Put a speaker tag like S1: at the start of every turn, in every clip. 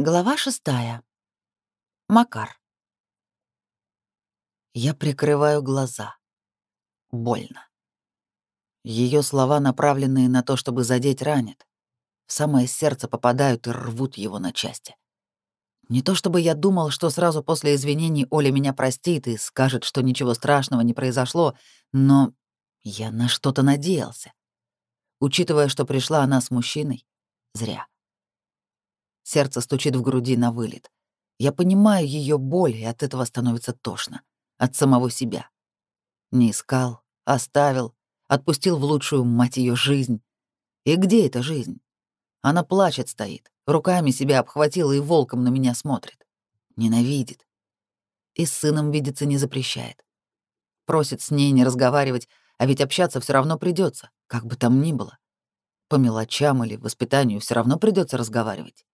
S1: Глава шестая. Макар. Я прикрываю глаза. Больно. Ее слова, направленные на то, чтобы задеть, ранят. В самое сердце попадают и рвут его на части. Не то чтобы я думал, что сразу после извинений Оля меня простит и скажет, что ничего страшного не произошло, но я на что-то надеялся. Учитывая, что пришла она с мужчиной, зря. Сердце стучит в груди на вылет. Я понимаю ее боль, и от этого становится тошно. От самого себя. Не искал, оставил, отпустил в лучшую, мать ее, жизнь. И где эта жизнь? Она плачет стоит, руками себя обхватила и волком на меня смотрит. Ненавидит. И с сыном видеться не запрещает. Просит с ней не разговаривать, а ведь общаться все равно придется, как бы там ни было. По мелочам или воспитанию все равно придется разговаривать.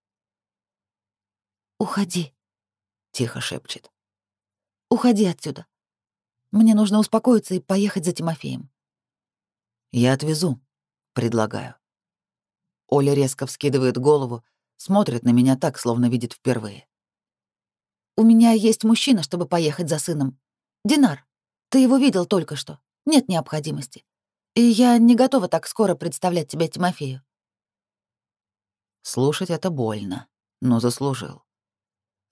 S2: «Уходи», —
S1: тихо шепчет.
S2: «Уходи отсюда. Мне нужно успокоиться и поехать за Тимофеем».
S1: «Я отвезу», — предлагаю. Оля резко вскидывает голову, смотрит на меня так, словно видит впервые.
S2: «У меня есть мужчина, чтобы поехать за сыном. Динар, ты его видел только что. Нет необходимости. И я не готова так скоро представлять тебя Тимофею».
S1: Слушать это больно, но заслужил.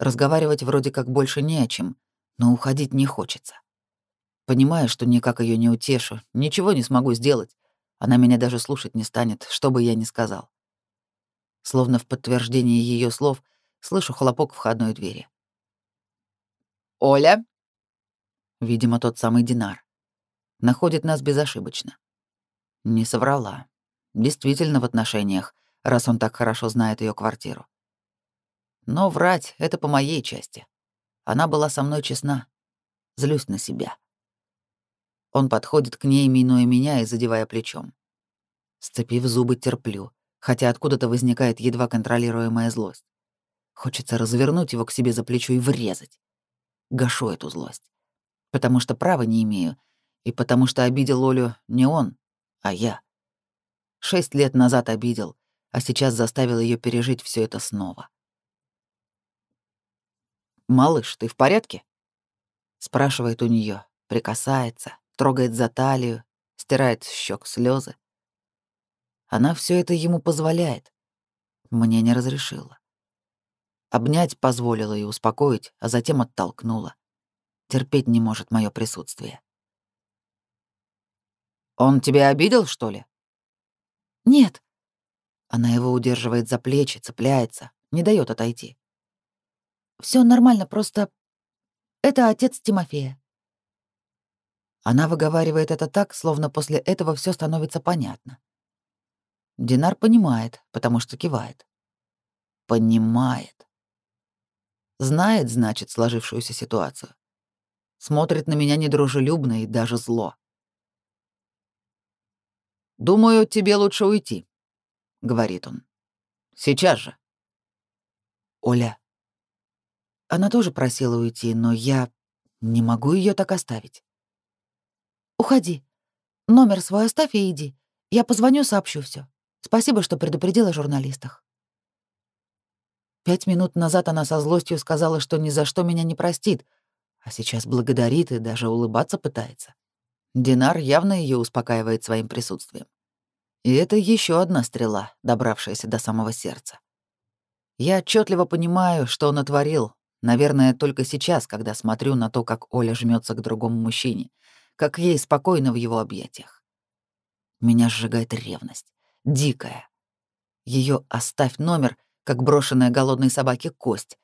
S1: Разговаривать вроде как больше не о чем, но уходить не хочется. Понимаю, что никак ее не утешу, ничего не смогу сделать. Она меня даже слушать не станет, что бы я ни сказал. Словно в подтверждение ее слов слышу хлопок входной двери. «Оля!» Видимо, тот самый Динар. Находит нас безошибочно. Не соврала. Действительно в отношениях, раз он так хорошо знает ее квартиру. Но врать — это по моей части. Она была со мной честна. Злюсь на себя. Он подходит к ней, минуя меня и задевая плечом. Сцепив зубы, терплю, хотя откуда-то возникает едва контролируемая злость. Хочется развернуть его к себе за плечо и врезать. Гашу эту злость. Потому что права не имею, и потому что обидел Олю не он, а я. Шесть лет назад обидел, а сейчас заставил ее пережить все это снова. «Малыш, ты в порядке?» Спрашивает у нее, прикасается, трогает за талию, стирает с щек слезы. Она все это ему позволяет. Мне не разрешила. Обнять позволила и успокоить, а затем оттолкнула. Терпеть не может мое присутствие. «Он тебя обидел, что ли?»
S2: «Нет».
S1: Она его удерживает за плечи, цепляется, не дает отойти.
S2: Все нормально, просто это отец Тимофея.
S1: Она выговаривает это так, словно после этого все становится понятно. Динар понимает, потому что кивает. Понимает. Знает, значит, сложившуюся ситуацию. Смотрит на меня недружелюбно и даже зло. «Думаю, тебе лучше уйти», — говорит он. «Сейчас же». «Оля, она тоже просила уйти, но я не могу ее так оставить.
S2: «Уходи. Номер свой оставь и иди. Я позвоню, сообщу все. Спасибо, что предупредила о журналистах».
S1: Пять минут назад она со злостью сказала, что ни за что меня не простит, а сейчас благодарит и даже улыбаться пытается. Динар явно ее успокаивает своим присутствием. И это еще одна стрела, добравшаяся до самого сердца. Я отчетливо понимаю, что он натворил, Наверное, только сейчас, когда смотрю на то, как Оля жмется к другому мужчине, как ей спокойно в его объятиях. Меня сжигает ревность. Дикая. Ее оставь номер, как брошенная голодной собаке кость,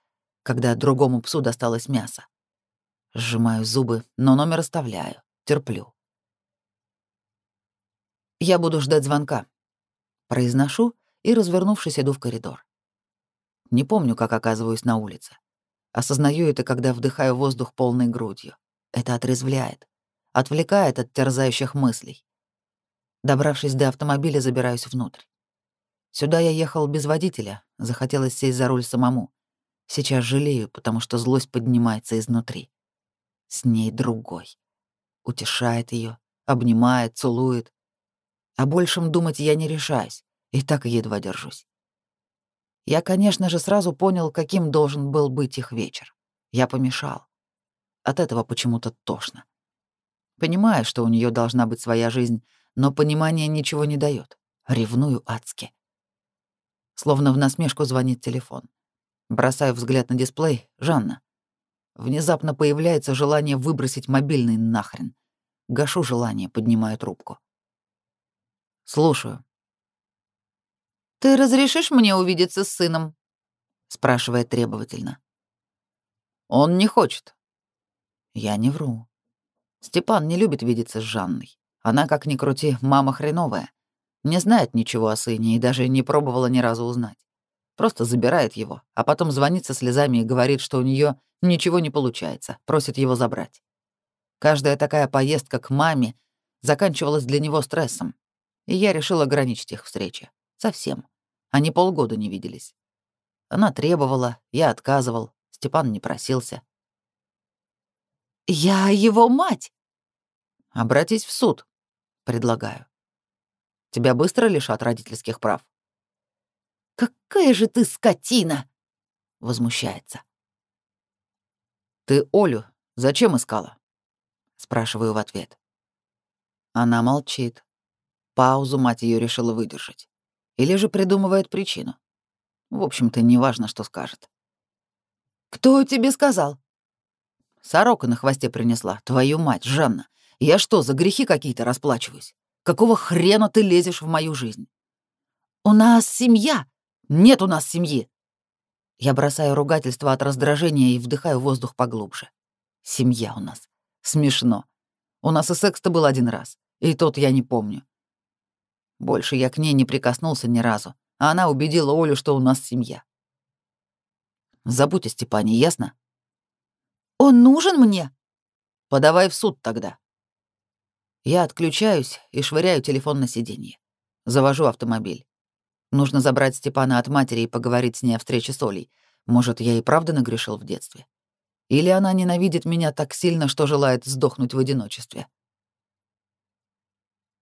S1: когда другому псу досталось мясо. Сжимаю зубы, но номер оставляю, терплю. Я буду ждать звонка. Произношу и, развернувшись, иду в коридор. Не помню, как оказываюсь на улице. Осознаю это, когда вдыхаю воздух полной грудью. Это отрезвляет, отвлекает от терзающих мыслей. Добравшись до автомобиля, забираюсь внутрь. Сюда я ехал без водителя, захотелось сесть за руль самому. Сейчас жалею, потому что злость поднимается изнутри. С ней другой. Утешает ее, обнимает, целует. О большем думать я не решаюсь, и так едва держусь. Я, конечно же, сразу понял, каким должен был быть их вечер. Я помешал. От этого почему-то тошно. Понимаю, что у нее должна быть своя жизнь, но понимание ничего не дает. Ревную адски. Словно в насмешку звонит телефон. Бросаю взгляд на дисплей. Жанна. Внезапно появляется желание выбросить мобильный нахрен. Гашу желание, поднимаю трубку. Слушаю.
S2: «Ты разрешишь мне увидеться с сыном?»
S1: — спрашивает требовательно. «Он не хочет». Я не вру. Степан не любит видеться с Жанной. Она, как ни крути, мама хреновая. Не знает ничего о сыне и даже не пробовала ни разу узнать. Просто забирает его, а потом звонит со слезами и говорит, что у нее ничего не получается, просит его забрать. Каждая такая поездка к маме заканчивалась для него стрессом, и я решил ограничить их встречи. Совсем. Они полгода не виделись. Она требовала, я отказывал, Степан не просился.
S2: «Я его мать!»
S1: «Обратись в суд», — предлагаю. Тебя быстро лишат родительских прав.
S2: «Какая же ты скотина!» — возмущается.
S1: «Ты Олю зачем искала?» — спрашиваю в ответ. Она молчит. Паузу мать ее решила выдержать. Или же придумывает причину. В общем-то, неважно, что скажет.
S2: «Кто тебе сказал?»
S1: «Сорока на хвосте принесла, твою мать, Жанна. Я что, за грехи какие-то расплачиваюсь? Какого хрена ты лезешь в мою жизнь?»
S2: «У нас семья!»
S1: «Нет у нас семьи!» Я бросаю ругательство от раздражения и вдыхаю воздух поглубже. Семья у нас. Смешно. У нас и секс-то был один раз, и тот я не помню. Больше я к ней не прикоснулся ни разу, а она убедила Олю, что у нас семья. Забудь о Степане, ясно?
S2: Он нужен мне?
S1: Подавай в суд тогда. Я отключаюсь и швыряю телефон на сиденье. Завожу автомобиль. Нужно забрать Степана от матери и поговорить с ней о встрече с Олей. Может, я и правда нагрешил в детстве? Или она ненавидит меня так сильно, что желает сдохнуть в одиночестве?